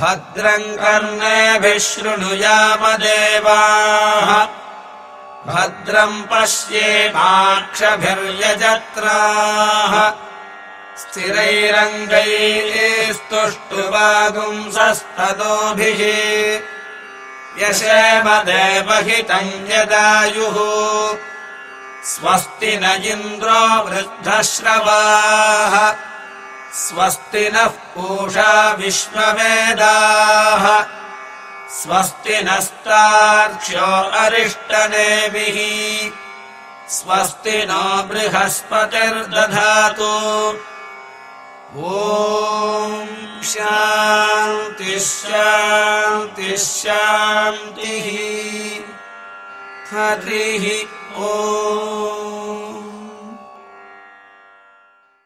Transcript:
भद्रम् कर्णेभिः शृणुयामदेवाः भद्रम् पश्येमाक्षभिर्यजत्राः स्थिरैरङ्गैस्तुष्टुवागुंसस्ततोभिः यशेमदेवहितम् यदायुः। स्वस्ति न इन्द्रो वृद्धश्रवाः स्वस्ति नः पूषा विश्ववेदाः। स्वस्ति नस्तार्क्ष्यो अरिष्टनेमिः स्वस्ति नो बृहस्पतिर्दधातु। ॐ शान्तिः शान्तिः हरिः ओ